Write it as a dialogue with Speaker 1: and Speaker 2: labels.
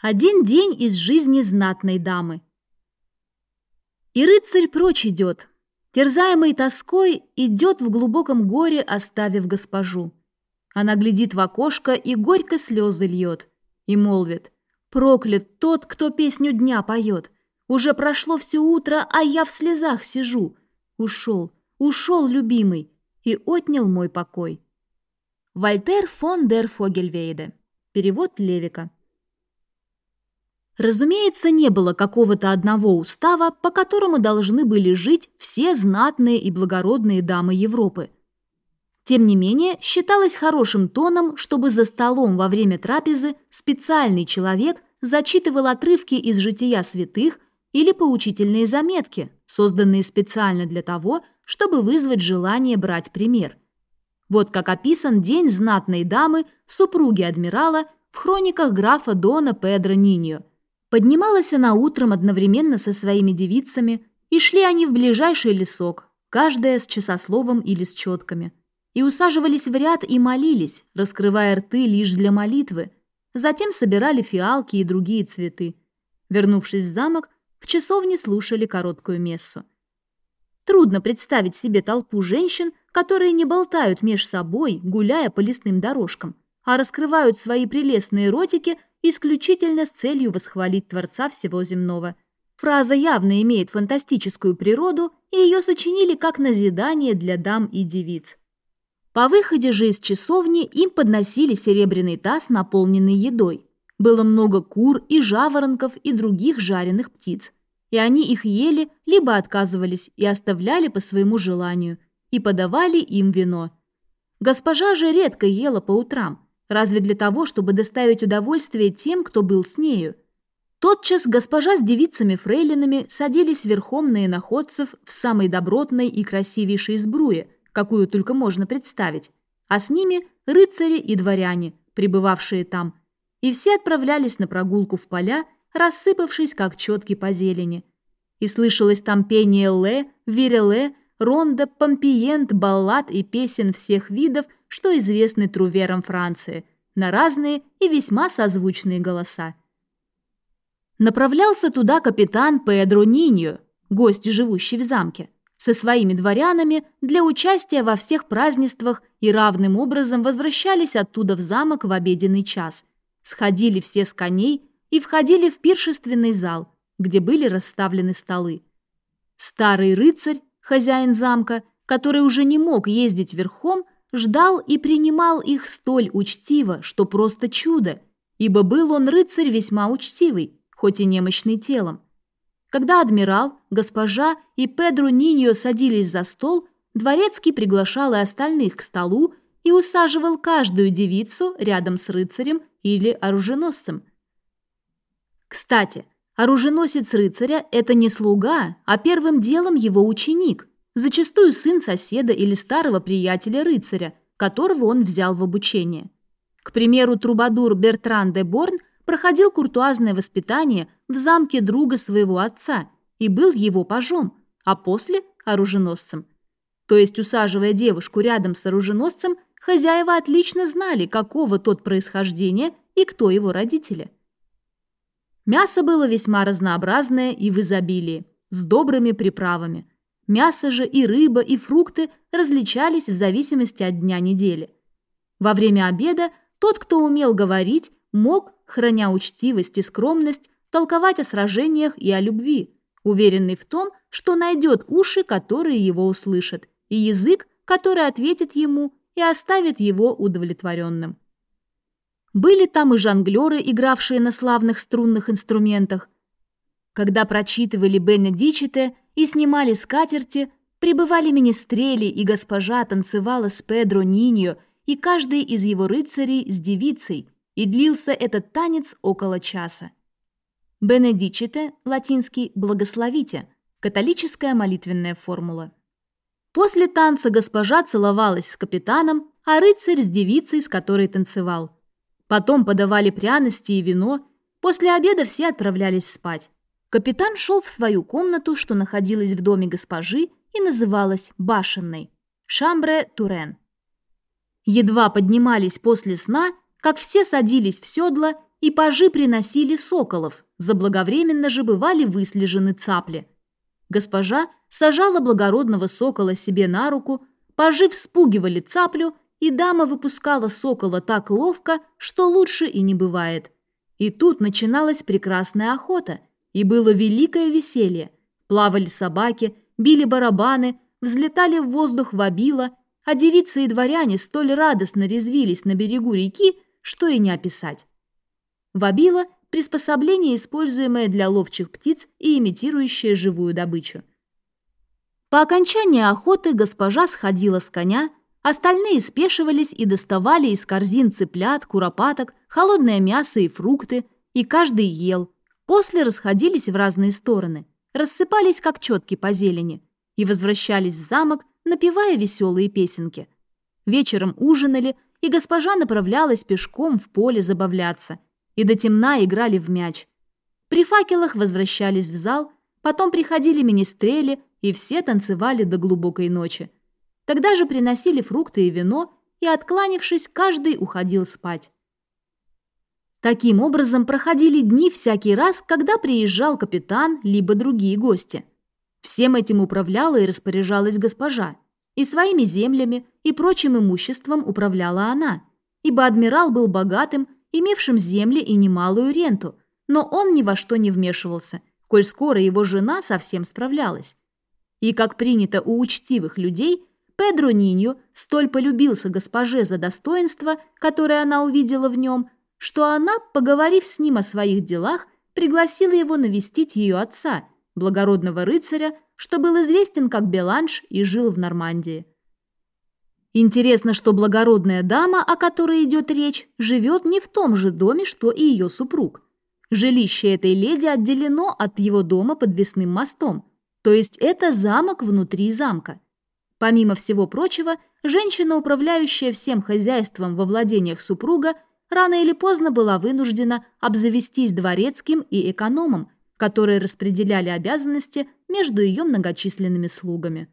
Speaker 1: Один день из жизни знатной дамы. И рыцарь прочь идет, терзаемый тоской, идет в глубоком горе, оставив госпожу. Она глядит в окошко и горько слезы льет, и молвит, «Проклят тот, кто песню дня поет! Уже прошло все утро, а я в слезах сижу. Ушел, ушел, любимый, и отнял мой покой». Вольтер фон дер Фогельвейде. Перевод Левика. Разумеется, не было какого-то одного устава, по которому должны были жить все знатные и благородные дамы Европы. Тем не менее, считалось хорошим тоном, чтобы за столом во время трапезы специальный человек зачитывал отрывки из жития святых или поучительные заметки, созданные специально для того, чтобы вызвать желание брать пример. Вот как описан день знатной дамы, супруги адмирала, в хрониках графа Дона Педро Ниньо – Поднималась она утром одновременно со своими девицами, и шли они в ближайший лесок, каждая с часословом или с четками, и усаживались в ряд и молились, раскрывая рты лишь для молитвы, затем собирали фиалки и другие цветы. Вернувшись в замок, в часовне слушали короткую мессу. Трудно представить себе толпу женщин, которые не болтают меж собой, гуляя по лесным дорожкам, а раскрывают свои прелестные ротики исключительно с целью восхвалить Творца всего земного. Фраза явно имеет фантастическую природу, и ее сочинили как назидание для дам и девиц. По выходе же из часовни им подносили серебряный таз, наполненный едой. Было много кур и жаворонков и других жареных птиц. И они их ели, либо отказывались и оставляли по своему желанию, и подавали им вино. Госпожа же редко ела по утрам – разве для того, чтобы доставить удовольствие тем, кто был с нею. Тотчас госпожа с девицами-фрейлинами садились верхом на иноходцев в самой добротной и красивейшей сбруе, какую только можно представить, а с ними рыцари и дворяне, пребывавшие там, и все отправлялись на прогулку в поля, рассыпавшись как четки по зелени. И слышалось там пение ле, виреле, ронда, помпиент, баллад и песен всех видов – что известны труверам Франции, на разные и весьма созвучные голоса. Направлялся туда капитан Педро Ниньо, гость, живущий в замке, со своими дворянами для участия во всех празднествах и равным образом возвращались оттуда в замок в обеденный час. Сходили все с коней и входили в пиршественный зал, где были расставлены столы. Старый рыцарь, хозяин замка, который уже не мог ездить верхом, ждал и принимал их столь учтиво, что просто чудо, ибо был он рыцарь весьма учтивый, хоть и немощный телом. Когда адмирал, госпожа и Педро Ниньо садились за стол, дворецкий приглашал и остальных к столу и усаживал каждую девицу рядом с рыцарем или оруженосцем. Кстати, оруженосец рыцаря – это не слуга, а первым делом его ученик – зачастую сын соседа или старого приятеля-рыцаря, которого он взял в обучение. К примеру, трубадур Бертран де Борн проходил куртуазное воспитание в замке друга своего отца и был его пажом, а после – оруженосцем. То есть, усаживая девушку рядом с оруженосцем, хозяева отлично знали, какого тот происхождения и кто его родители. Мясо было весьма разнообразное и в изобилии, с добрыми приправами – Мясо же и рыба, и фрукты различались в зависимости от дня недели. Во время обеда тот, кто умел говорить, мог, храня учтивость и скромность, толковать о сражениях и о любви, уверенный в том, что найдет уши, которые его услышат, и язык, который ответит ему и оставит его удовлетворенным. Были там и жонглеры, игравшие на славных струнных инструментах. Когда прочитывали Бенедичите – и снимали скатерти, прибывали министрели, и госпожа танцевала с Педро Ниньо и каждый из его рыцарей с девицей, и длился этот танец около часа. Бенедичите, латинский «благословите», католическая молитвенная формула. После танца госпожа целовалась с капитаном, а рыцарь с девицей, с которой танцевал. Потом подавали пряности и вино, после обеда все отправлялись спать. Капитан шел в свою комнату, что находилась в доме госпожи и называлась Башенной – Шамбре Турен. Едва поднимались после сна, как все садились в седла и пажи приносили соколов, заблаговременно же бывали выслежены цапли. Госпожа сажала благородного сокола себе на руку, пажи вспугивали цаплю, и дама выпускала сокола так ловко, что лучше и не бывает. И тут начиналась прекрасная охота, и было великое веселье. Плавали собаки, били барабаны, взлетали в воздух вобила, а девицы и дворяне столь радостно резвились на берегу реки, что и не описать. Вобила – приспособление, используемое для ловчих птиц и имитирующее живую добычу. По окончании охоты госпожа сходила с коня, остальные спешивались и доставали из корзин цыплят, куропаток, холодное мясо и фрукты, и каждый ел. После расходились в разные стороны, рассыпались как четки по зелени и возвращались в замок, напевая веселые песенки. Вечером ужинали, и госпожа направлялась пешком в поле забавляться – и до темна играли в мяч. При факелах возвращались в зал, потом приходили министрели, и все танцевали до глубокой ночи. Тогда же приносили фрукты и вино, и, откланившись, каждый уходил спать. Таким образом проходили дни всякий раз, когда приезжал капитан либо другие гости. Всем этим управляла и распоряжалась госпожа. И своими землями, и прочим имуществом управляла она, ибо адмирал был богатым имевшим земли и немалую ренту, но он ни во что не вмешивался, коль скоро его жена совсем справлялась. И, как принято у учтивых людей, Педро Нинью столь полюбился госпоже за достоинство, которое она увидела в нем, что она, поговорив с ним о своих делах, пригласила его навестить ее отца, благородного рыцаря, что был известен как Беланж и жил в Нормандии. Интересно, что благородная дама, о которой идет речь, живет не в том же доме, что и ее супруг. Жилище этой леди отделено от его дома подвесным мостом, то есть это замок внутри замка. Помимо всего прочего, женщина, управляющая всем хозяйством во владениях супруга, рано или поздно была вынуждена обзавестись дворецким и экономом, которые распределяли обязанности между ее многочисленными слугами.